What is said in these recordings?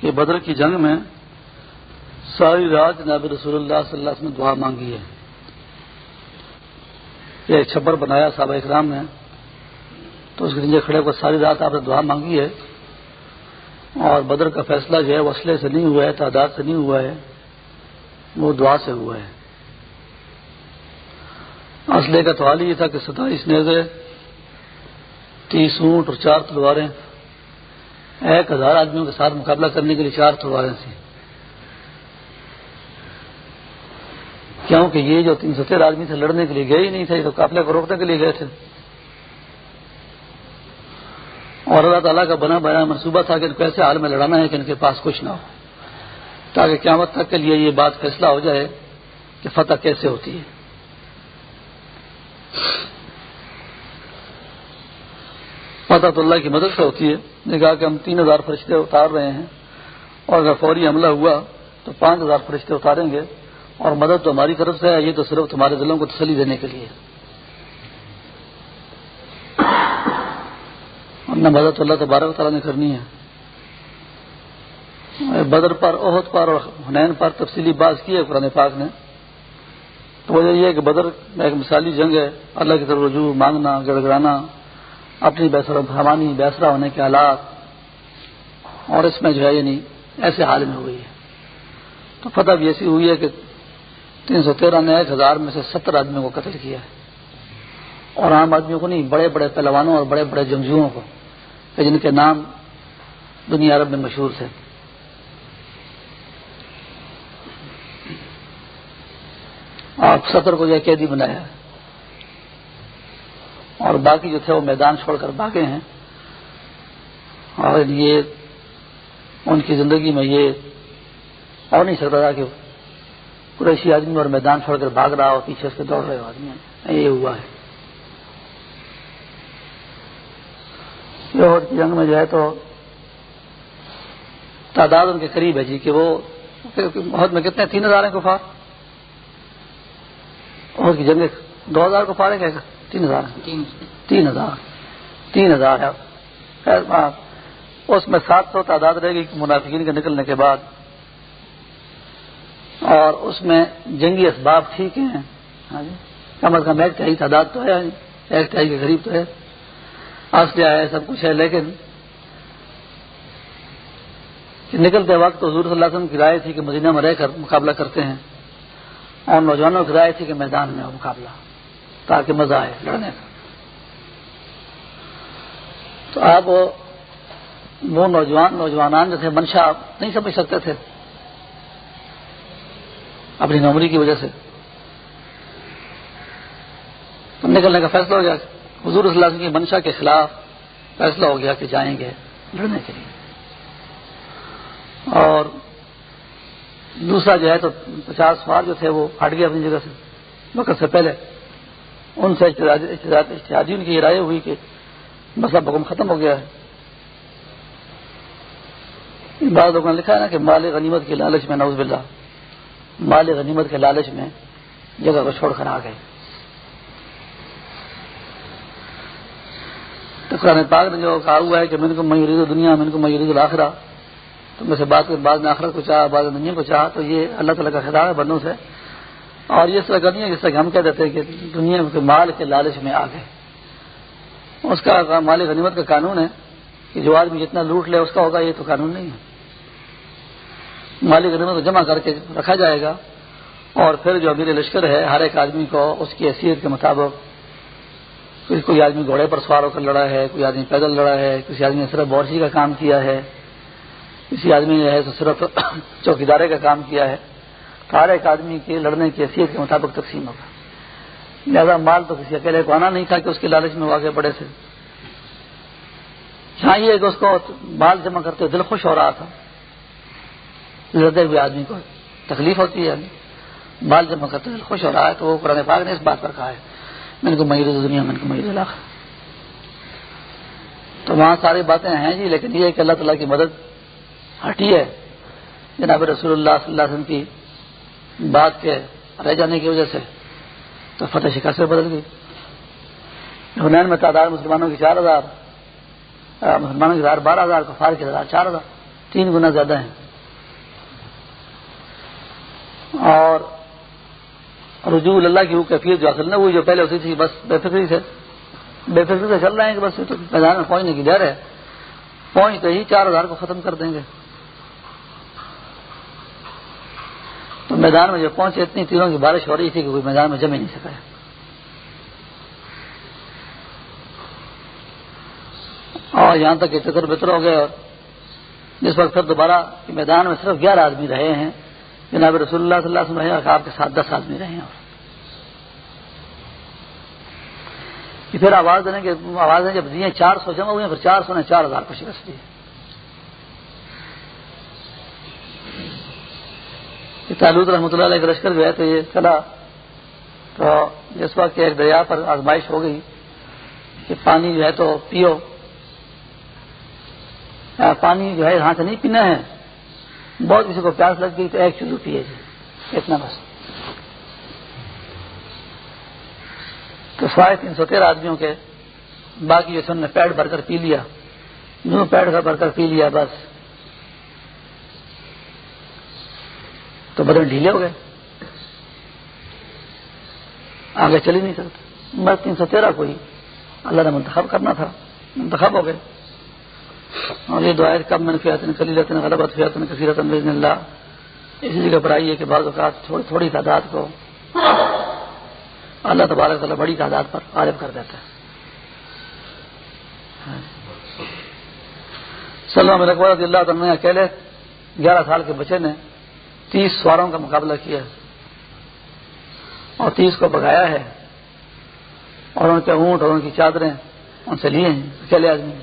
کہ بدر کی جنگ میں ساری رات جناب رسول اللہ صلی اللہ علیہ وسلم دعا مانگی ہے۔ کہ ایک چھپر بنایا صحابہ اکرام نے۔ تو اس کے نیچے کھڑے کو ساری رات آپ نے دعا مانگی ہے۔ اور بدر کا فیصلہ جو ہے وہ اسلحے سے نہیں ہوا ہے، تعداد سے نہیں ہوا ہے۔ وہ دعا سے ہوا ہے۔ اسلحے کا تو حال یہ تھا کہ ستائیس نیزے، تیس اونٹ اور چار تلواریں ایک ہزار آدمیوں کے ساتھ مقابلہ کرنے کے لیے چار تلواریں تھیں۔ کیونکہ یہ جو تین سو تیرہ آدمی تھے لڑنے کے لیے گئے ہی نہیں تھے تو قافلے کو روکنے کے لیے گئے تھے۔ اور اللہ تعالیٰ کا بنا بنا منصوبہ تھا کہ ان کو ایسے حال میں لڑانا ہے کہ ان کے پاس کچھ نہ ہو۔ تاکہ قیامت تک کے لیے یہ بات فیصلہ ہو جائے کہ فتح کیسے ہوتی ہے۔ فتح تو اللہ کی مدد سے ہوتی ہے۔ نے کہا کہ ہم تین ہزار فرشتے اتار رہے ہیں۔ اور اگر فوری حملہ ہوا تو پانچ ہزار فرشتے اتاریں گے۔ اور مدد تو ہماری طرف سے ہے، یہ تو صرف تمہارے دلوں کو تسلی دینے کے لیے۔ نہ مدد تو اللہ تبارک تعالیٰ نے کرنی ہے۔ بدر پر عہد پر اور حنین پر تفصیلی بات کی ہے قرآن پاک نے۔ تو وجہ یہ ہے کہ بدر میں ایک مثالی جنگ ہے۔ اللہ کی طرف رجوع، مانگنا گڑ گڑانا اپنی بحثرانی بیسرا ہونے کے حالات اور اس میں جو ہے یعنی ایسے حال میں ہوئی ہے۔ تو فتح بھی ایسی ہوئی ہے کہ تین سو تیرہ نے ایک ہزار میں سے ستر آدمیوں کو قتل کیا ہے۔ اور عام آدمیوں کو نہیں، بڑے بڑے پہلوانوں اور بڑے بڑے جنگجوؤں کو، کہ جن کے نام دنیا عرب میں مشہور تھے۔ آپ ستر کو جو قیدی بنایا۔ اور باقی جو تھے وہ میدان چھوڑ کر بھاگے ہیں۔ اور یہ ان کی زندگی میں یہ اور نہیں سکتا تھا کہ قریشی آدمی اور میدان چھوڑ کر بھاگ رہا ہو پیچھے سے دوڑ رہے ہو آدمی یہ ہوا ہے۔ لاہور جنگ میں جو ہے تو تعداد ان کے قریب ہے جی کہ وہ بہت میں کتنے تین ہزار ہیں کفار۔ اور کی جنگ دو ہزار کفار ہے کیا تین ہزار۔ تین ہزار۔ تین ہزار۔ ہے۔ اس میں سات سو تعداد رہے گی منافقین کے نکلنے کے بعد۔ اور اس میں جنگی اسباب ٹھیک ہیں۔ ہاں جی۔ کم از کم ایک تہائی تعداد تو ہے۔ ایک تہائی کے قریب تو ہے۔ آسٹیا ہے سب کچھ ہے لیکن نکلتے وقت حضور صلی اللہ علیہ وسلم کی رائے تھی کہ مدینہ میں رہ کر مقابلہ کرتے ہیں۔ اور نوجوانوں کی رائے تھی کہ میدان میں ہو مقابلہ۔ تاکہ مزہ آئے۔ لڑنے کا تو آپ وہ نوجوان نوجوان جو تھے منشا نہیں سمجھ سکتے تھے۔ اپنی نوکری کی وجہ سے۔ نکلنے کا فیصلہ ہو گیا۔ حضور صلی اللہ علیہ وسلم کی منشا کے خلاف فیصلہ ہو گیا کہ جائیں گے لڑنے کے لیے۔ اور دوسرا جو ہے تو پچاس سوار جو تھے وہ ہٹ گئے اپنی جگہ سے۔ وقت سے پہلے۔ ان سے اشتہادی ان کی رائے ہوئی کہ مسئلہ بکم ختم ہو گیا ہے۔ بعض لوگوں نے لکھا ہے نا کہ مال غنیمت کے لالچ میں نوز بلّہ مال غنیمت کے لالچ میں جگہ کو چھوڑ کر آ گئے۔ تو قرآن پاک نے جو کہا ہوا ہے کہ من کو میوری دنیا من کو میوری الآخرہ تو میں سے بات بعد میں آخرت کو چاہا، بعض دنیا کو چاہا، تو یہ اللہ تعالیٰ کا خطاب ہے بندوں سے۔ اور یہ طرح کرنی ہے جس طرح ہم کہہ دیتے ہیں کہ دنیا کے مال کے لالچ میں آ گئے۔ اس کا مال غنیمت کا قانون ہے کہ جو آدمی جتنا لوٹ لے اس کا ہوگا، یہ تو قانون نہیں ہے۔ مالی غنیمت کو جمع کر کے رکھا جائے گا اور پھر جو امیر لشکر ہے، ہر ایک آدمی کو اس کی حیثیت کے مطابق کوئی آدمی گھوڑے پر سوار ہو کر لڑا ہے، کوئی آدمی پیدل لڑا ہے، کسی آدمی نے صرف بورسی کا کام کیا ہے، کسی آدمی نے ہے تو صرف چوکیدارے کا کام کیا ہے۔ ہر ایک آدمی کے لڑنے کی حیثیت کے مطابق تقسیم ہوگا۔ لہٰذا مال تو کسی اکیلے کو آنا نہیں تھا کہ اس کے لالچ میں واقع بڑے تھے۔ ہاں یہ کہ اس کو مال جمع کرتے ہوئے دل خوش ہو رہا تھا۔ لڑتے ہوئے آدمی کو تکلیف ہوتی ہے۔ مال جمع کرتے دل خوش ہو رہا ہے تو وہ قرآن پاک نے اس بات پر کہا ہے۔ میں نے کو میور دنیا میں نے کو میور علاقہ تو وہاں ساری باتیں ہیں جی لیکن یہ کہ اللہ تعالیٰ کی مدد ہٹی ہے۔ جناب رسول اللہ صلی اللہ علیہ وسلم کی بات کے رہ جانے کی وجہ سے تو فتح شکست بدل گئی۔ حنین میں تعداد مسلمانوں کی چار ہزار مسلمانوں کی ہزار بارہ ہزار، کفار کی ہزار چار ہزار۔ تین گنا زیادہ ہیں۔ اور رجوع اللہ کی وہ کیفیت جو اصل وہ جو پہلے ہوتی تھی، بس بے فکری سے، بے فکری سے چل رہے ہیں کہ بس میدان میں پہنچنے کی ڈر ہے۔ پہنچتے ہی چار ہزار کو ختم کر دیں گے۔ تو میدان میں جو پہنچے، اتنی تیروں کی بارش ہو رہی تھی کہ کوئی میدان میں جم ہی نہیں سکا۔ اور یہاں تک کہ چتر بتر ہو گئے اور جس وقت پھر دوبارہ میدان میں صرف گیارہ آدمی رہے ہیں۔ جناب رسول اللہ صلی اللہ علیہ وسلم رہے آپ کے ساتھ دس آدمی رہے ہیں پھر آواز دینے کے آواز جب دیے چار سو جمع ہوئے پھر چار سو نے چار ہزار کو شکست دی۔ تعلق رحمۃ اللہ علیہ لشکر گئے تو یہ چلا۔ تو جس وقت ایک دریا پر آزمائش ہو گئی کہ پانی جو ہے تو پیو۔ پانی جو ہے یہاں سے نہیں پینا ہے۔ بہت کسی کو پیاس لگ گئی تو ایک چلو پیے جی اتنا بس۔ تو سوائے تین سو تیرہ آدمیوں کے، باقی جو نے پیٹ بھر کر پی لیا۔ جو پیٹ بھر کر پی لیا بس۔ تو بدن ڈھیلے ہو گئے۔ آگے چل ہی نہیں سکتے بس تین سو تیرہ کو ہی اللہ نے منتخب کرنا تھا۔ منتخب ہو گئے۔ اور یہ دعائیں کم میں فیاتن کلی رتن غلط فیاتن کسی بزن اللہ۔ اسی جگہ پر آئیے کہ بعض اوقات تھوڑی تھوڑی تعداد کو اللہ تبارک تعالیٰ بڑی تعداد پر عارف کر دیتا ہے۔ سلام رضی اللہ تعالیٰ اکیلے گیارہ سال کے بچے نے تیس سواروں کا مقابلہ کیا اور تیس کو بگایا ہے اور ان کے اونٹ اور ان کی چادریں ان سے لیے ہیں، اکیلے آدمی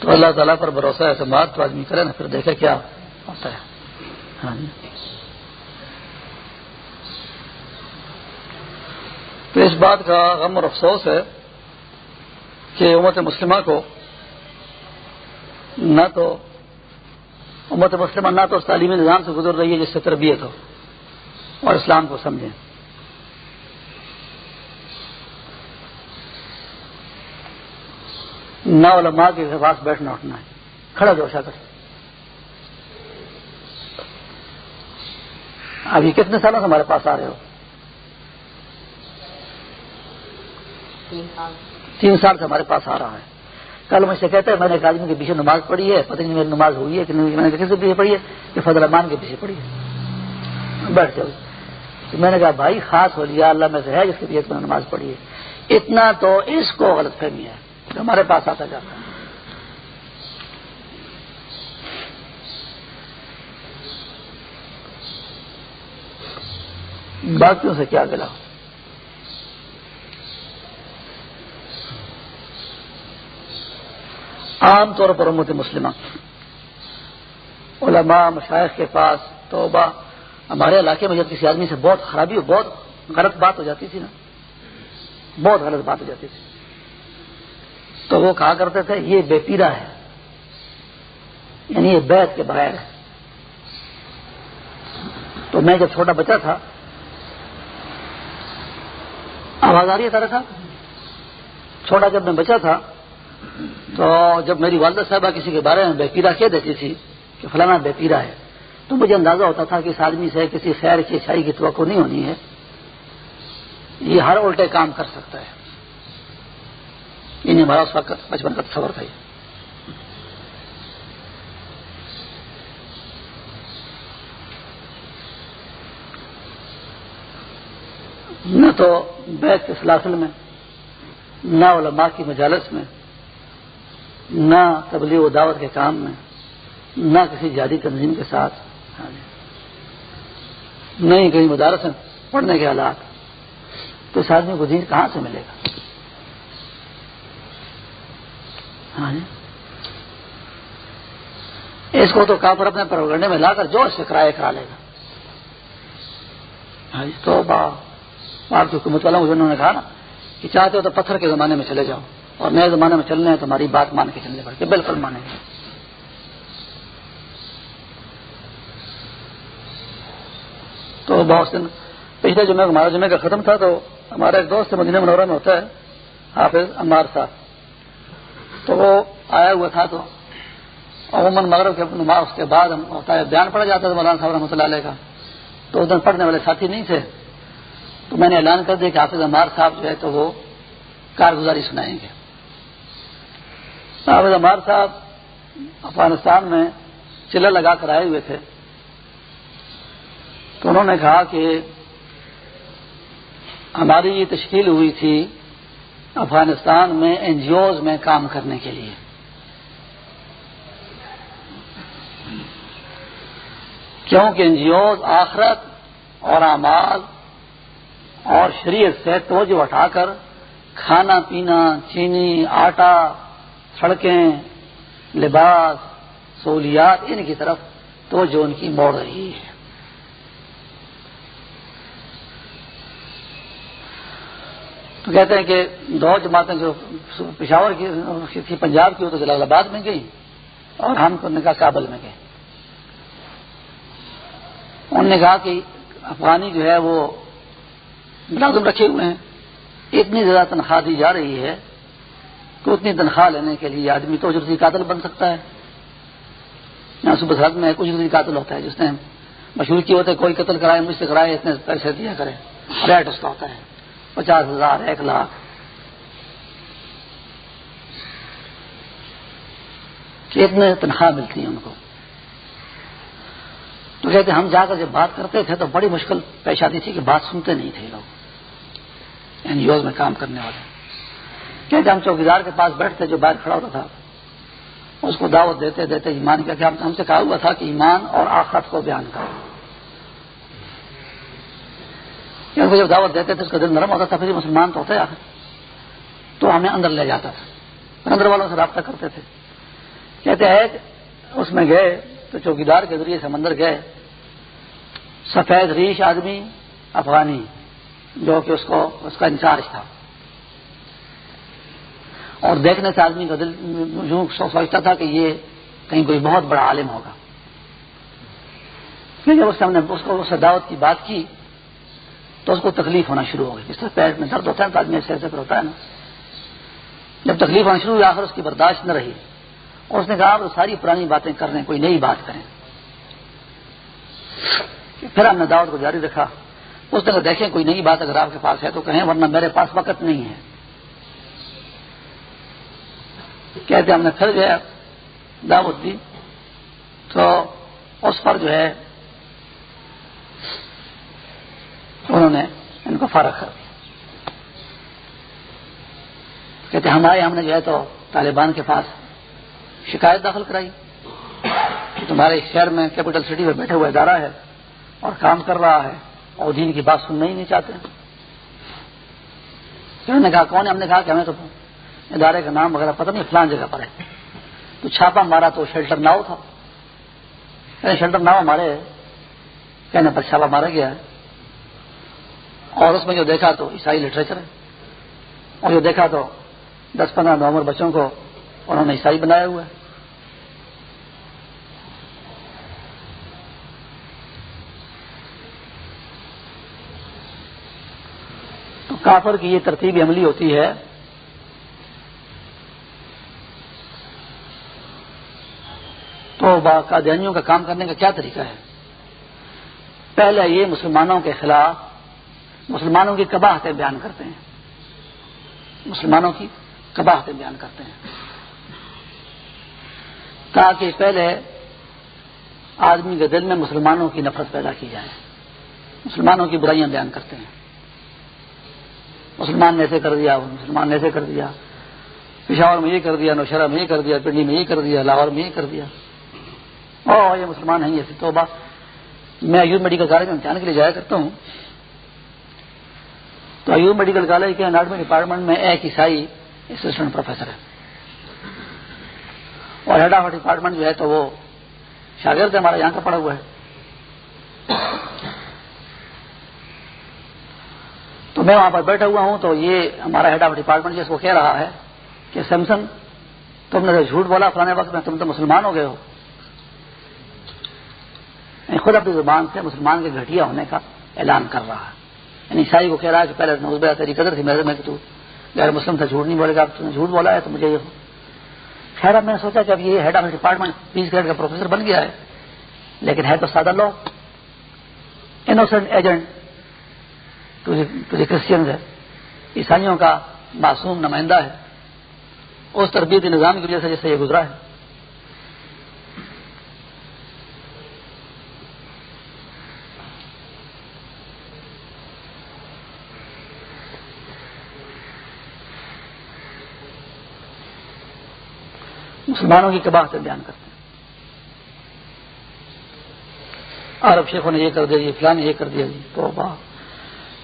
تو اللہ تعالیٰ پر بھروسہ اعتماد تو آدمی کرے نا، پھر دیکھے کیا ہوتا ہے۔ ہاں جی۔ تو اس بات کا غم اور افسوس ہے کہ امت مسلمہ کو نہ تو امت مسلمہ نہ تو اس تعلیمی نظام سے گزر رہی ہے جس سے تربیت ہو اور اسلام کو سمجھیں۔ نہ علماء کے پاس بیٹھنا اٹھنا ہے۔ کھڑا جوشا کر ابھی کتنے سالوں سے ہمارے پاس آ رہے ہو؟ تین سال سے ہمارے پاس آ رہا ہے۔ کل مجھ سے کہتا ہے، میں نے ایک آدمی کے پیچھے نماز پڑھی ہے، پتہ نہیں میری نماز ہوئی ہے کہ نہیں میں نے کسی پیچھے پڑھی ہے؟ کہ فضل امان کے پیچھے پڑھی ہے۔ بیٹھ جاؤ۔ میں نے کہا، بھائی، خاص ہو لیا، اللہ میں سے ہے جس کے پیچھے میں نماز پڑھی ہے۔ اتنا تو اس کو غلط فہمی ہے جو ہمارے پاس آتا جاتا ہے۔ باقیوں سے کیا گلا عام طور پر امت مسلمہ۔ علماء مشائق کے پاس توبہ۔ ہمارے علاقے میں جب کسی آدمی سے بہت خرابی ہو، بہت غلط بات ہو جاتی تھی نا۔ بہت غلط بات ہو جاتی تھی۔ تو وہ کہا کرتے تھے، یہ بے پیرا ہے۔ یعنی یہ بیت کے بغیر ہے۔ تو میں جب چھوٹا بچہ تھا، آواز آ رہی ہے سارا تھا چھوٹا جب میں بچہ تھا تو جب میری والدہ صاحبہ کسی کے بارے میں بے پیرا کہہ دیتی تھی کہ فلانا بے پیرا ہے، تو مجھے اندازہ ہوتا تھا کہ اس آدمی سے کسی خیر کی اچھائی کی توقع نہیں ہونی ہے۔ یہ ہر الٹے کام کر سکتا ہے۔ انہیں ہمارا اس وقت، بچپن کا تصور تھا نہ تو بیت کے سلاسل میں، نہ علماء کی مجالس میں نہ تبلیغ و دعوت کے کام میں، نہ کسی جادی تنظیم کے ساتھ۔ نہ ہی کہیں مدارس میں پڑھنے کے حالات۔ تو اس آدمی کو دین کہاں سے ملے گا؟ ہاں جی۔ اس کو تو کافر اپنے پروگرنے میں لا کر جو اس سے کرایہ کرا لے گا۔ ہاں جی، تو آپ کی حکومت والا مجھے انہوں نے کہا نا کہ چاہتے ہو تو پتھر کے زمانے میں چلے جاؤ۔ اور نئے زمانے میں چلنے ہیں تو ہماری بات مان کے چلنے پڑتے بالکل مانیں۔ گے تو بہت دن پچھلے جمعے ہمارا جمعے کا ختم تھا تو ہمارا ایک دوست مدینہ منورہ میں ہوتا ہے، حافظ عمار صاحب۔ تو وہ آیا ہوا تھا تو عموماً مغرب کے نماز کے بعد ہوتا ہے بیان پڑا جاتا تھا مولانا صاحب رحمۃ اللہ علیہ کا۔ تو اس دن پڑھنے والے ساتھی نہیں تھے۔ تو میں نے اعلان کر دیا کہ حافظ عمار صاحب جو ہے تو وہ کارگزاری سنائیں گے۔ حافظ عمار صاحب افغانستان میں چلر لگا کر آئے ہوئے تھے۔ تو انہوں نے کہا کہ ہماری یہ تشکیل ہوئی تھی افغانستان میں این جی اوز میں کام کرنے کے لیے۔ کیونکہ این جی اوز آخرت اور اعمال اور شریعت سے توجہ اٹھا کر کھانا پینا، چینی، آٹا سڑکیں، لباس، سہولیات، ان کی طرف توجہ ان کی موڑ رہی ہے۔ تو کہتے ہیں کہ دو جماعتیں جو پشاور کی تھی پنجاب کی وہ تو جلال آباد میں گئی اور ہم نے کہا کابل میں گئے۔ انہوں نے کہا کہ افغانی جو ہے وہ ملازم رکھے ہوئے ہیں، اتنی زیادہ تنخواہ دی جا رہی ہے کہ اتنی تنخواہ لینے کے لیے آدمی تو جلدی قاتل بن سکتا ہے۔ یہاں صبح سرحد میں کچھ جلدی قاتل ہوتا ہے۔ جس نے مشہور کی ہوتے کوئی قتل کرائے، مجھ سے کرائے، اتنے پیسے دیا کرے۔ ریٹ اس کا ہوتا ہے۔ پچاس ہزار، ایک لاکھ۔ اتنے تنخواہ ملتی ہے ان کو۔ تو کہتے ہم جا کر جب بات کرتے تھے تو بڑی مشکل پیش آتی تھی کہ بات سنتے نہیں تھے لوگ۔ این جی اوز میں کام کرنے والے۔ کہتے ہم چوکیدار کے پاس بیٹھتے جو باہر کھڑا ہوتا تھا۔ اس کو دعوت دیتے دیتے ایمان کا کہ ہم سے کہا ہوا تھا کہ ایمان اور آخرت کو بیان کرو جب دعوت دیتے تھے، اس کا دل نرم ہوتا تھا، پھر مسلمان تو ہوتے آخر۔ تو ہمیں اندر لے جاتا تھا۔ اندر والوں سے رابطہ کرتے تھے۔ کہتے ہیں اس میں گئے تو چوکیدار کے ذریعے سمندر گئے۔ سفید ریش آدمی افغانی، جو کہ اس کو اس کا انچارج تھا۔ اور دیکھنے سے آدمی کا دل یوں سوچتا تھا کہ یہ کہیں کوئی بہت بڑا عالم ہوگا۔ جب اس نے اس کو اس دعوت کی بات کی، تو اس کو تکلیف ہونا شروع ہو گئی۔ جس طرح پیر میں درد ہوتا ہے، تو آدمی ایسے ایسے ہوتا ہے نا۔ جب تکلیف ہونا شروع ہوئی، آخر اس کی برداشت نہ رہی۔ اور اس نے کہا، آپ ساری پرانی باتیں کر رہے ہیں، کوئی نئی بات کریں۔ پھر ہم نے دعوت کو جاری رکھا۔ اس نے دیکھیں، کوئی نئی بات اگر آپ کے پاس ہے تو کہیں، ورنہ میرے پاس وقت نہیں ہے۔ کہتے جی ہم نے پھر جو ہے دعوت دی، تو اس پر جو ہے انہوں نے ان کو فرق کر دیا۔ کہتے ہمارے ہم نے جو ہے تو طالبان کے پاس شکایت داخل کرائی۔ تمہارے شہر میں کیپٹل سٹی میں بیٹھے ہوئے ادارہ ہے اور کام کر رہا ہے اور دین کی بات سننا ہی نہیں چاہتے۔ انہوں نے کہا، کون ہے؟ ہم نے کہا کہ ہمیں تو ادارے کا نام وغیرہ پتہ نہیں، فلان جگہ پر ہے۔ تو چھاپا مارا تو شیلٹر ناؤ تھا۔ شیلٹر ناؤ ہمارے کہنے پر چھاپا مارا گیا۔ ہے اور اس میں جو دیکھا تو عیسائی لٹریچر ہے۔ اور جو دیکھا تو دس پندرہ نومبر بچوں کو انہوں نے عیسائی بنایا ہوا ہے۔ تو کافر کی یہ ترتیب عملی ہوتی ہے۔ قادیانیوں کا کام کرنے کا کیا طریقہ ہے؟ پہلے یہ مسلمانوں کے خلاف مسلمانوں کی کباہتیں بیان کرتے ہیں۔ مسلمانوں کی کباہتیں بیان کرتے ہیں۔ تاکہ پہلے آدمی کے دل میں مسلمانوں کی نفرت پیدا کی جائے۔ مسلمانوں کی برائیاں بیان کرتے ہیں۔ مسلمان نے ایسے کر دیا، مسلمان نے ایسے کر دیا۔ پشاور میں یہ کر دیا نوشہرہ میں یہ کر دیا، پنڈی میں یہ کر دیا، لاہور میں یہ کر دیا۔ او یہ مسلمان ہیں ایسی تو میں ایوب میڈیکل کالج میں امتحان کے لیے جایا کرتا ہوں۔ تو ایوب میڈیکل کالج کے اناٹمی ڈپارٹمنٹ میں ایک عیسائی اسسٹنٹ پروفیسر ہے۔ اور ہیڈ آف ڈپارٹمنٹ جو ہے تو وہ شاگرد ہمارا یہاں کا پڑا ہوا ہے۔ تو میں وہاں پر بیٹھا ہوا ہوں، تو یہ ہمارا ہیڈ آف ڈپارٹمنٹ جس کو کہہ رہا ہے کہ سیمسنگ تم نے جھوٹ بولا فلانے وقت میں، تم تو مسلمان ہو گئے ہو۔ یعنی خود اپنی زبان سے مسلمان کے گھٹیا ہونے کا اعلان کر رہا ہے۔ یعنی عیسائی کو کہہ رہا ہے کہ پہلے تیری قدر تھی میرے میں تو غیر مسلم تھا، جھوٹ نہیں بولے گا تم نے جھوٹ بولا ہے تو مجھے یہ خیر، اب میں نے سوچا کہ اب یہ ہیڈ آف ڈپارٹمنٹ بیس گریڈ کا پروفیسر بن گیا ہے۔ لیکن ہے تو سادہ لو انوسنٹ ایجنٹ کرسچن ہے عیسائیوں کا معصوم نمائندہ ہے۔ اس تربیتی نظام کی وجہ سے جیسے یہ گزرا ہے۔ مسلمانوں کی کباہ سے بیان کرتے ہیں۔ عرب شیخوں نے یہ کر دیا جی فلاں نے یہ کر دیا جی تو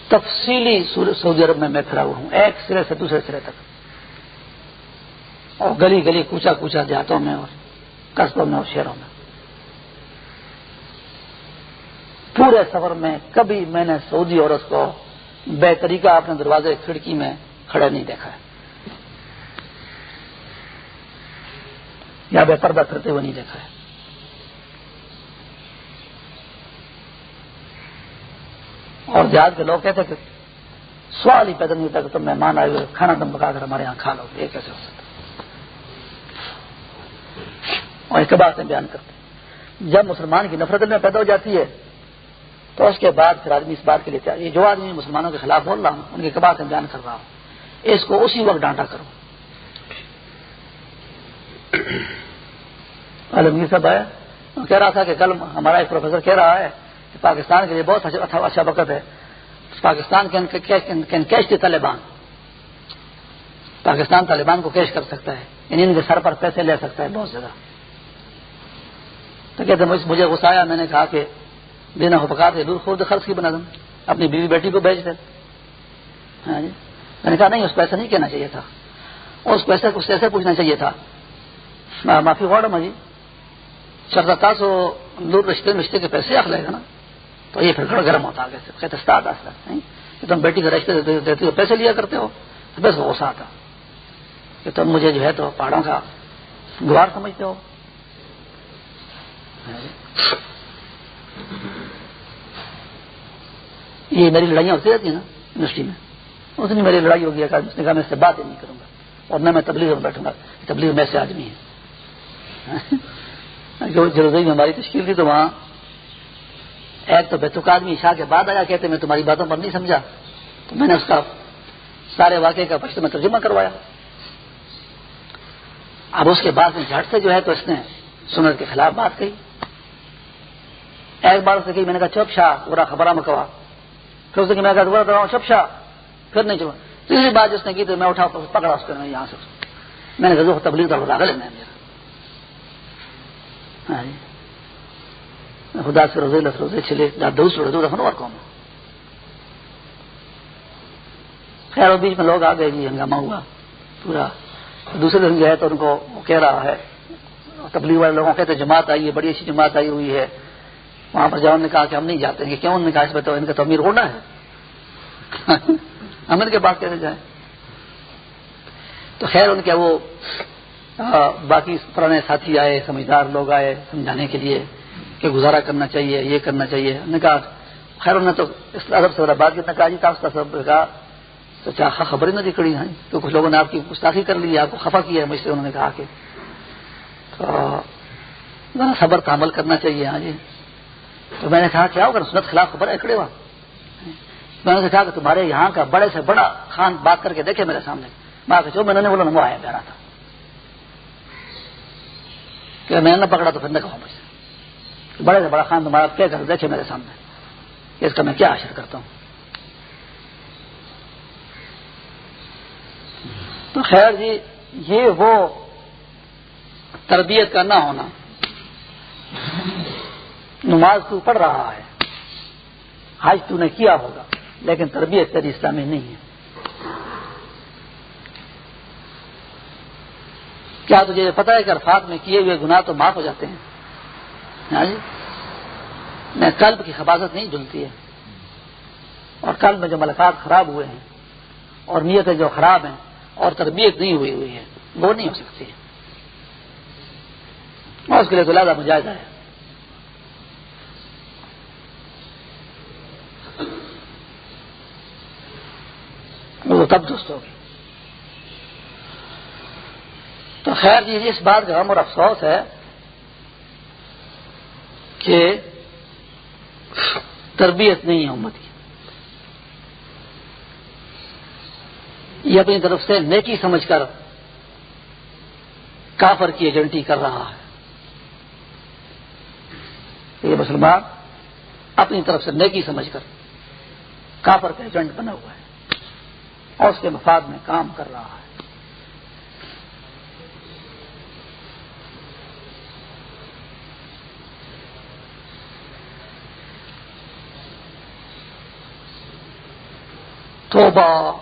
تفصیلی سعودی عرب میں میں کھڑا ہوا ہوں، ایک سرے سے دوسرے سرے تک۔ اور گلی گلی کوچا کوچا دیہاتوں میں اور قصبوں میں اور شہروں میں۔ پورے سفر میں کبھی میں نے سعودی عورت کو بے طریقہ اپنے دروازے کھڑکی میں کھڑے نہیں دیکھا ہے۔ یا بے پردہ کرتے ہوئے نہیں دیکھا ہے۔ اور جہاز کے لوگ کہتے کہ سوال ہی پیدا نہیں ہوتا کہ تم مہمان آئے ہوئے کھانا تم پکا کر ہمارے یہاں کھا لو یہ کیسے ہو سکتا؟ اور ایک بات میں بیان کرتے جب مسلمان کی نفرت میں پیدا ہو جاتی ہے، تو اس کے بعد پھر آدمی اس بات کے لیے تیار یہ جو آدمی مسلمانوں کے خلاف بول رہا ہوں، ان کی بات میں بیان کر رہا ہوں۔ اس کو اسی وقت ڈانٹا کرو۔ عالمگیر صاحب آیا کہہ رہا تھا کہ کل ہمارا ایک پروفیسر کہہ رہا ہے کہ پاکستان کے لیے بہت اچھا اچھا وقت ہے۔ پاکستان کین کیش کے طالبان۔ پاکستان طالبان کو کیش کر سکتا ہے۔ یعنی ان کے سر پر پیسے لے سکتا ہے بہت زیادہ۔ تو کہتے مجھے غصہ آیا، میں نے کہا کہ دینا ہو پکا دور خود خرچ کی بنا دوں۔ اپنی بیوی بیٹی کو بیچ دے۔ ہاں جی۔ میں نے کہا، نہیں، اس پیسے نہیں کہنا چاہیے تھا۔ اس پیسے کو ایسے پوچھنا چاہیے تھا۔ معافی ہوا جی۔ شردا سو دور رشتے رشتے کے پیسے آخ لے گا نا۔ تو یہ پھر گرم ہوتا آگے سے کہتے استاد کہ تم بیٹی کے رشتے دیتے ہو پیسے لیا کرتے ہو۔ تو بس غصہ آتا۔ کہ تم مجھے جو ہے تو پہاڑوں کا گوار سمجھتے ہو۔ یہ میری لڑائیاں ہوتی رہتی ہیں نا یونیورسٹی میں۔ اس دن میری لڑائی ہوگی اس نے کہا میں اس سے بات ہی نہیں کروں گا، اور نہ میں تبلیغ میں بیٹھوں گا تبلیغ میں سے آدمی ہے جلدی میں ہماری تشکیل تھی تو وہاں ایک تو بیتک آدمی شاہ کے بعد آیا، کہتے میں تمہاری باتوں پر نہیں سمجھا۔ تو میں نے اس کا سارے واقعے کا پشت میں ترجمہ کروایا۔ اب اس کے بعد میں جھٹ سے جو ہے تو اس نے سنت کے خلاف بات کہی۔ ایک بار سے کہی، میں نے کہا، چپ شاہ پورا خبرہ مکوا پھر اس نے میں کہا دوبارہ چپ شاہ، پھر نہیں چپا۔ تیسری بات جس نے کی تو میں اٹھا، پکڑا اس کو یہاں سے۔ میں نے کہا تبلیغ کا بتا لینا میرا خدا سے روزے لس روزے چلے دوسرے رکھنا اور کون خیر وہ بیچ میں لوگ آ گئے جی ہنگامہ ہوا۔ پورا دوسرے دن جو ہے تو ان کو کہہ رہا ہے۔ تبلیغ والے لوگوں کہتے جماعت آئی ہے، بڑی اچھی جماعت آئی ہوئی ہے۔ وہاں پر جاؤ نے کہا کہ ہم نہیں جاتے ہیں کہ کیوں؟ انہوں نے کہا، اس پہ تو ان کا تو امیر ہونا ہے۔ امیر کے پاس کیسے جائیں؟ تو خیر ان کے وہ باقی پرانے ساتھی آئے، سمجھدار لوگ آئے، سمجھانے کے لیے کہ گزارا کرنا چاہیے، یہ کرنا چاہیے۔ نے کہا، خیر انہوں نے تو اس ادب سے بات کیا کہا جی سب کہا، تو خبریں نہ دکھڑی ہیں، تو کچھ لوگوں نے آپ کی گستاخی کر لی، آپ کو خفا کیا ہے، مجھ سے انہوں نے کہا کہ، تو صبر تعمل کرنا چاہیے ہاں جی۔ تو میں نے کہا، کیا ہوگا، سنت خلاف خبر ہے، کھڑے ہوا میں نے کہا کہ تمہارے یہاں کا بڑے سے بڑا خان بات کر کے دیکھے میرے سامنے۔ میں جو میں نے بولا، وہ آیا پیارا تھا۔ کہ میں نے پکڑا تو پھر نہ کہوں مجھ بڑے سے بڑا خان تمہارا کیا کر دیکھے میرے سامنے؟ اس کا میں کیا اشر کرتا ہوں؟ تو خیر جی یہ وہ تربیت کا نہ ہونا۔ نماز تو پڑھ رہا ہے، حج تو نے کیا ہوگا، لیکن تربیت تیری اسلامی نہیں ہے۔ کیا تجھے پتا ہے کہ عرفات میں کیے ہوئے گناہ تو معاف ہو جاتے ہیں؟ ہاں جی؟ میں قلب کی حفاظت نہیں جلتی ہے۔ اور قلب میں جو ملکات خراب ہوئے ہیں، اور نیتیں جو خراب ہیں، اور تربیت نہیں ہوئی ہوئی ہے، وہ نہیں ہو سکتی اور اس کے لیے تو لہٰذا مجاہدہ ہے۔ وہ تب درست ہوگی۔ تو خیر جی،, جی اس بات کا غم اور افسوس ہے کہ تربیت نہیں ہے امت کی۔ یہ اپنی طرف سے نیکی سمجھ کر کافر کی ایجنٹی کر رہا ہے۔ یہ مسلمان اپنی طرف سے نیکی سمجھ کر کافر کا ایجنٹ بنا ہوا ہے اور اس کے مفاد میں کام کر رہا ہے۔ توبہ۔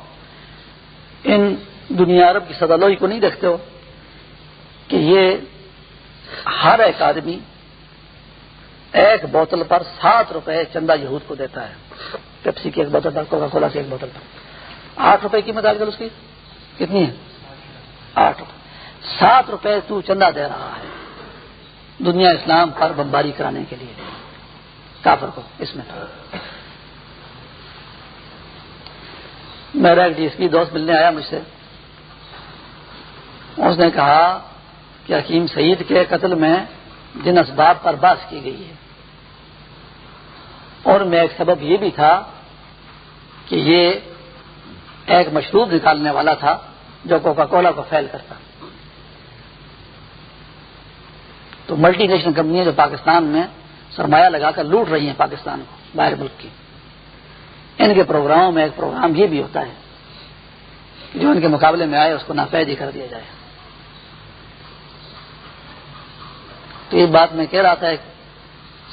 ان دنیا عرب کی سدالوئی کو نہیں دیکھتے ہو کہ یہ ہر ایک آدمی ایک بوتل پر سات روپے چندہ یہود کو دیتا ہے۔ پیپسی کی ایک بوتل پر کوکا کولا کی ایک بوتل پر۔ آٹھ روپے کی مدد اس کی کتنی ہے؟ آٹھ روپے۔ سات روپے تو چندہ دے رہا ہے۔ دنیا اسلام پر بمباری کرانے کے لیے۔ کافر کو، اس میں۔ میرا ایک ڈی ایس پی دوست ملنے آیا مجھ سے۔ اس نے کہا کہ حکیم سعید کے قتل میں جن اسباب پر باس کی گئی ہے۔ اور میں ایک سبب یہ بھی تھا کہ یہ ایک مشروب نکالنے والا تھا جو کوکا کولا کو فیل کرتا۔ تو ملٹی نیشنل کمپنیاں جو پاکستان میں سرمایہ لگا کر لوٹ رہی ہیں پاکستان کو، باہر ملک کی۔ ان کے پروگراموں میں ایک پروگرام یہ بھی ہوتا ہے، جو ان کے مقابلے میں آئے، اس کو ناپید ہی کر دیا جائے۔ تو یہ بات میں کہہ رہا تھا، ایک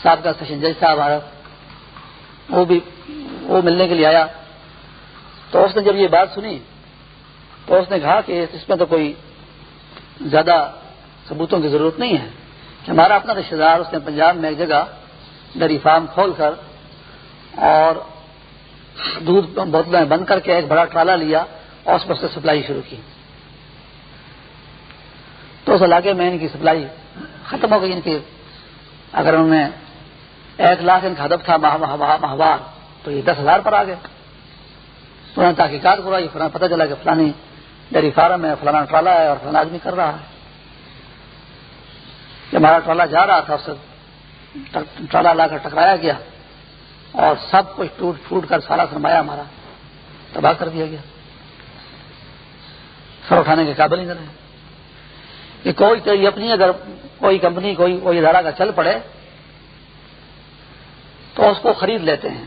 صاحب کا سشن جج صاحب آ وہ بھی، وہ ملنے کے لیے آیا۔ تو اس نے جب یہ بات سنی، تو اس نے کہا کہ اس میں تو کوئی زیادہ ثبوتوں کی ضرورت نہیں ہے۔ کہ ہمارا اپنا رشتے دار، اس نے پنجاب میں ایک جگہ ڈری فارم کھول کر اور دودھ بوتلیں بند کر کے ایک بڑا ٹرالا لیا اور اس پر سے سپلائی شروع کی۔ تو اس علاقے میں ان کی سپلائی ختم ہو گئی۔ ان کی اگر انہوں نے ایک لاکھ ان کا ہدف تھا ماہوار، تو یہ دس ہزار پر آ گئے۔ انہوں نے تحقیقات کرائی پتہ چلا کہ فلانی ڈیری فارم ہے فلانا ٹرالا ہے اور فلانا آدمی کر رہا ہے۔ ہمارا ٹرالا جا رہا تھا، اس سے ٹرالا لا کر ٹکرایا گیا۔ اور سب کچھ ٹوٹ پھوٹ کر سارا سرمایہ ہمارا تباہ کر دیا گیا۔ سر اٹھانے کے قابل ہی نہیں رہے۔ کہ کوئی کوئی اپنی اگر کوئی کمپنی کوئی کوئی ادارہ کا چل پڑے تو اس کو خرید لیتے ہیں۔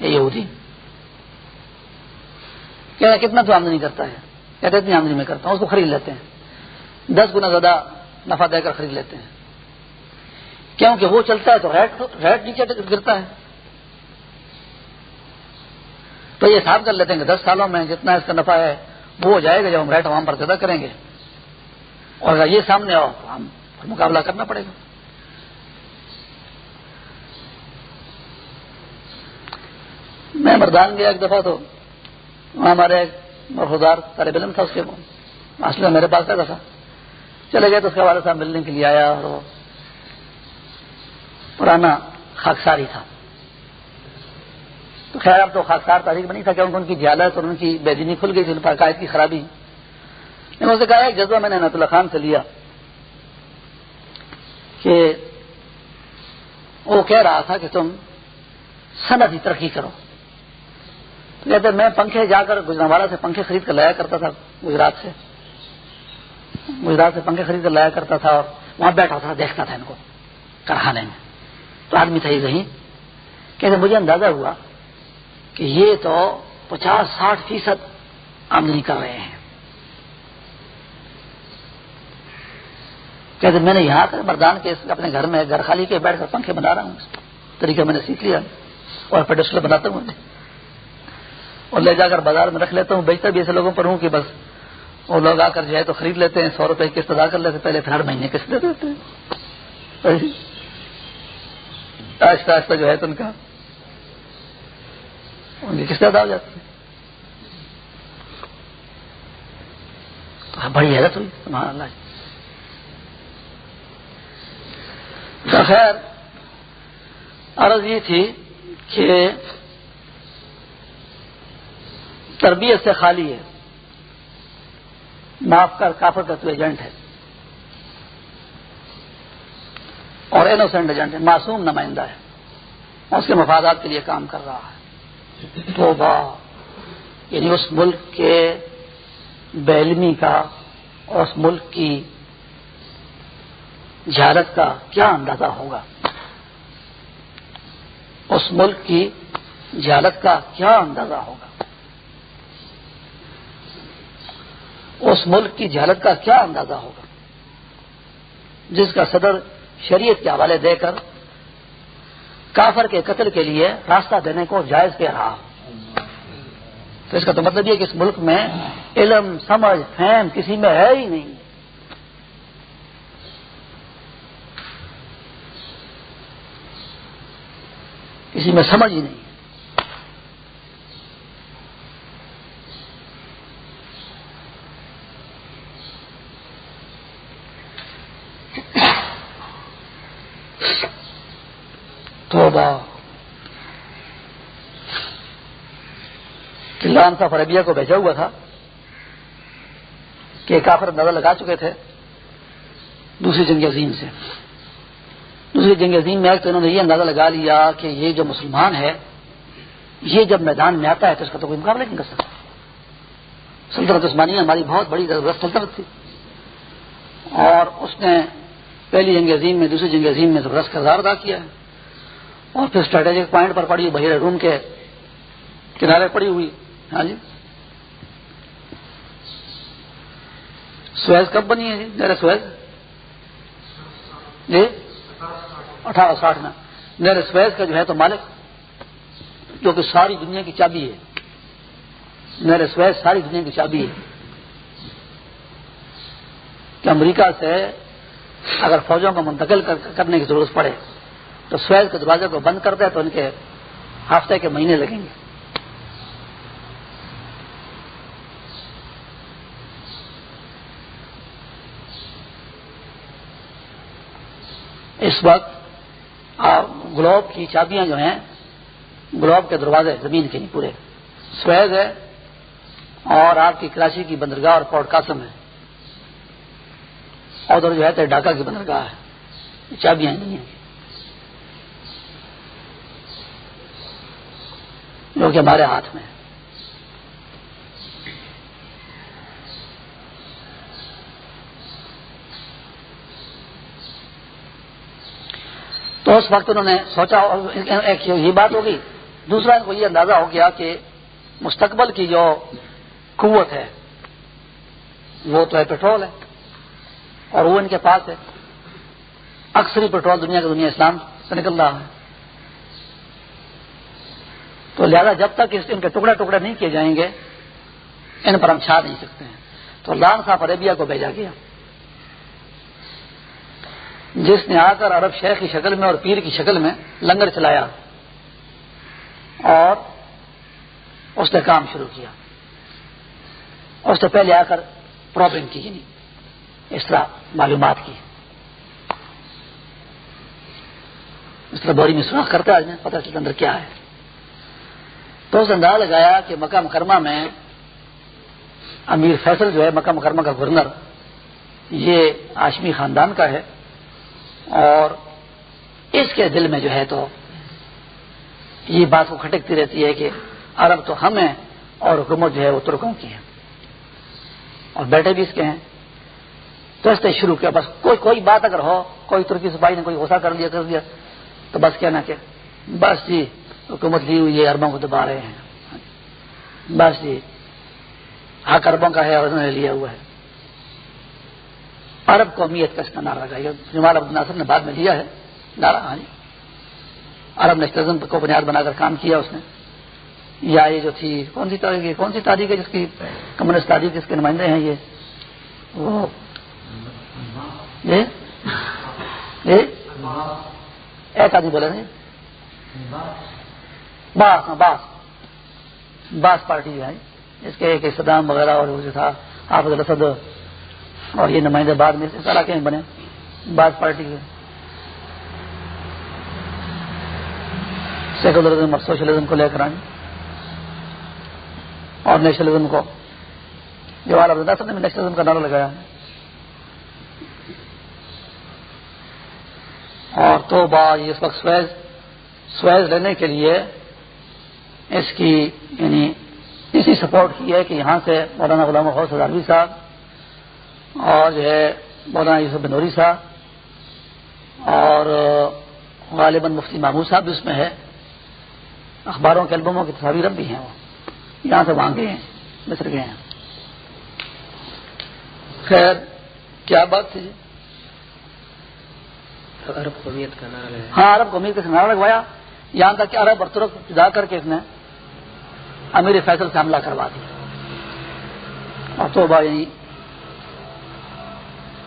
یہ یہودی۔ کہ کتنا تو آمدنی کرتا ہے؟ کہتے اتنی آمدنی میں کرتا ہوں، اس کو خرید لیتے ہیں۔ دس گنا زیادہ نفع دے کر خرید لیتے ہیں۔ کیونکہ وہ چلتا ہے تو ریٹ ریٹ نیچے گرتا ہے۔ تو یہ حساب کر لیتے ہیں کہ دس سالوں میں جتنا اس کا نفع ہے، وہ ہو جائے گا جب ہم ریٹ عوام پر زیادہ کریں گے۔ اور اگر یہ سامنے آؤ، تو ہم مقابلہ کرنا پڑے گا۔ میں مردان گیا ایک دفعہ تو وہاں ہمارے مرخودار طالب علم تھا، اس کے اصل میرے پاس رہتا تھا۔ چلے گئے تو اس کے والد صاحب ملنے کے لیے آیا اور وہ پرانا خاکساری تھا۔ تو خیر اب تو خاصار تاریخ بنی تھا کیونکہ ان کی جہالت اور ان کی بے دینی کھل گئی تھی، ان پر عقائد کی خرابی۔ لیکن اسے کہا، ایک جذبہ میں نے نت اللہ خان سے لیا کہ وہ کہہ رہا تھا کہ تم صنعت ترقی کرو۔ کہتے، میں پنکھے جا کر گجرا سے پنکھے خرید کر لایا کرتا تھا گجرات سے۔ گجرات سے پنکھے خرید کر لایا کرتا تھا اور وہاں بیٹھا تھا، دیکھتا تھا ان کو کارخانے میں۔ تو آدمی تھا یہ کہیں کہتے، مجھے اندازہ ہوا کہ یہ تو پچاس ساٹھ فیصد آمدنی کر رہے ہیں۔ کہتے میں نے یہاں کر مردان کے اپنے گھر میں گھر خالی کے بیٹھ کر پنکھے بنا رہا ہوں۔ طریقہ میں نے سیکھ لیا۔ اور پھر بناتا ہوں۔ اور لے جا کر بازار میں رکھ لیتا ہوں، بیچتا بھی ایسے لوگوں پر ہوں کہ بس وہ لوگ آ کر جائے تو خرید لیتے ہیں، سو روپئے قسط ادا کر لیتے پہلے پھر ہر مہینے قسط دے دیتے ہیں۔ آہستہ آہستہ جو ہے تو ان کا ان کی ادا ہو جاتی ہے ہاں، بڑی حیرت ہوئی تمہارا اللہ جی۔ تو خیر، عرض یہ تھی کہ تربیت سے خالی ہے۔ معاف کر، کافر کا تو ایجنٹ ہے۔ اور انوسینٹ ایجنٹ ہے، معصوم نمائندہ ہے۔ اس کے مفادات کے لیے کام کر رہا ہے۔ تو یعنی اس ملک کے بیلمی کا اور اس ملک کی جہالت کا کیا اندازہ ہوگا؟ اس ملک کی جہالت کا کیا اندازہ ہوگا؟ اس ملک کی جہالت کا کیا اندازہ ہوگا؟ جس کا صدر شریعت کے حوالے دے کر کافر کے قتل کے لیے راستہ دینے کو جائز کہہ رہا۔ تو اس کا تو مطلب یہ کہ اس ملک میں علم، سمجھ، فہم کسی میں ہے ہی نہیں۔ کسی میں سمجھ ہی نہیں۔ قلعان صاحب عربیہ کو بھیجا ہوا تھا کہ کافر اندازہ لگا چکے تھے دوسری جنگ عظیم سے۔ دوسری جنگ عظیم میں تو انہوں نے یہ اندازہ لگا لیا کہ یہ جو مسلمان ہے، یہ جب میدان میں آتا ہے تو اس کا تو کوئی مقابلہ نہیں کر سکتا۔ سلطنت عثمانی ہماری بہت بڑی سلطنت تھی۔ اور اس نے پہلی جنگ عظیم میں دوسری جنگ عظیم میں زبردست کردار ادا کیا۔ ہے اور پھر اسٹریٹجک پوائنٹ پر پڑی بحیر روم کے کنارے پڑی ہوئی۔ ہاں جی۔ سویز کب بنی ہے جی؟ میرے سویز۔ جی؟ اٹھارہ ساٹھ میں۔ میرے سویز کا جو ہے تو مالک، جو کہ ساری دنیا کی چابی ہے۔ میرے سویز ساری دنیا کی چابی ہے۔ کہ امریکہ سے اگر فوجوں کو منتقل کرنے کی ضرورت پڑے۔ تو سویز کے دروازے کو بند کر دے تو ان کے ہفتے کے مہینے لگیں گے۔ اس وقت گلوب کی چابیاں جو ہیں، گلوب کے دروازے زمین کے نہیں پورے۔ سویز ہے اور آپ کی کراچی کی بندرگاہ اور پورٹ قاسم ہے۔ اور ادھر جو ہے تو ڈھاکہ کی بندرگاہ ہے۔ چابیاں نہیں ہیں۔ جو کہ ہمارے ہاتھ میں تو اس وقت انہوں نے سوچا ایک یہ بات ہوگی، دوسرا ان کو یہ اندازہ ہو گیا کہ مستقبل کی جو قوت ہے، وہ تو ہے پیٹرول ہے، اور وہ ان کے پاس ہے۔ اکثر پیٹرول دنیا کی دنیا اسلام سے نکل رہا ہے۔ تو لہذا جب تک ان کے ٹکڑے ٹکڑے نہیں کیے جائیں گے، ان پر ہم چھا نہیں سکتے ہیں۔ تو لان صاحب عربیہ کو بھیجا گیا۔ جس نے آ کر عرب شیخ کی شکل میں اور پیر کی شکل میں لنگر چلایا اور اس نے کام شروع کیا۔ اس سے پہلے آ کر پرابلم کی یعنی اس طرح معلومات کی۔ اس طرح بوری میں سراخ کرتا آج میں پتہ چلتا اندر کیا ہے۔ تو اس انداز لگایا کہ مکہ مکرمہ میں امیر فیصل جو ہے، مکہ مکرمہ کا گورنر، یہ آشمی خاندان کا ہے اور اس کے دل میں جو ہے تو یہ بات کو کھٹکتی رہتی ہے کہ عرب تو ہم ہیں اور حکومت جو ہے وہ ترکوں کی ہے اور بیٹے بھی اس کے ہیں۔ تو اس نے شروع کیا، بس کوئی کوئی بات اگر ہو، کوئی ترکی سپاہی نے کوئی غصہ کر لیا، کر دیا تو بس کیا نہ کہ بس جی حکومت لی ہوئی ہے اربوں کو دبا رہے ہیں۔ بس جی حق اربوں کا ہے اور انہوں نے لیا ہوا ہے۔ عرب قومیت کا اس کا نعرہ لگایا جمال عبد ناصر نے بعد میں لیا ہے۔ نعرہ ہاں جی۔ عرب نیشنلزم کو بنیاد بنا کر کام کیا اس نے۔ یا یہ جو تھی، کون سی تاریخ کون سی تاریخ ہے جس کی کمیونسٹ تاریخ جس کے نمائندے ہیں یہ؟ وہ۔ ایک آدمی بولے نہیں؟ باس ہاں باس۔ باس پارٹی ہے، اس کے ایک صدام وغیرہ اور جو تھا، حافظ الاسد اور یہ نمائندے بعد میں اس علاقے میں بنے، باس پارٹی کے۔ سیکولرزم اور سوشلزم کو لے کر آئیں۔ اور نیشنلزم کو۔ جواہر عبداللہ صاحب نے نیشنلزم کا نعرہ لگایا۔ اور تو بعد اس وقت سویز سویز لینے کے لیے اس کی یعنی اسی سپورٹ کی ہے کہ یہاں سے مولانا غلام غوث ہزاروی صاحب اور جو ہے مولانا یوسف بنوری صاحب اور غالباً مفتی محمود صاحب بھی اس میں ہے اخباروں کے البموں کی تصاویر اب بھی ہیں۔ وہ یہاں سے وہاں گئے ہیں مصر گئے ہیں۔ خیر کیا بات تھی؟ عرب قومیت کا نعرہ ہاں عرب قومیت کا نعرہ لگوایا۔ یہاں تک کہ عرب اور ترک جا کر کے اس نے امیر فیصل سے حملہ کروا دیا۔ اور تو بھائی یعنی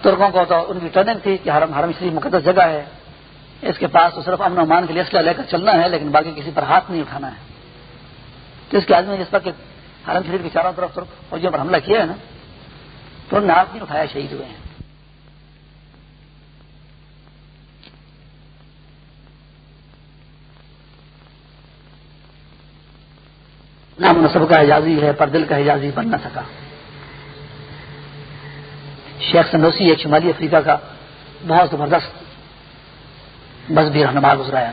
ترکوں کو تو ان کی ٹرننگ تھی کہ حرم حرم شریف مقدس جگہ ہے۔ اس کے پاس تو صرف امن و امان کے لیے اسلحہ لے کر چلنا ہے، لیکن باقی کسی پر ہاتھ نہیں اٹھانا ہے۔ تو اس کے آدمی جس پر کہ حرم شریف کے چاروں طرف فوجیوں پر حملہ کیا ہے نا، تو انہوں نے ہاتھ نہیں اٹھایا، شہید ہوئے ہیں۔ نام نصب کا اعجازی ہے، پر دل کا اعجازی بن نہ سکا۔ شیخ سندوسی ایک شمالی افریقہ کا بہت زبردست بس بھی رہنما گزرایا۔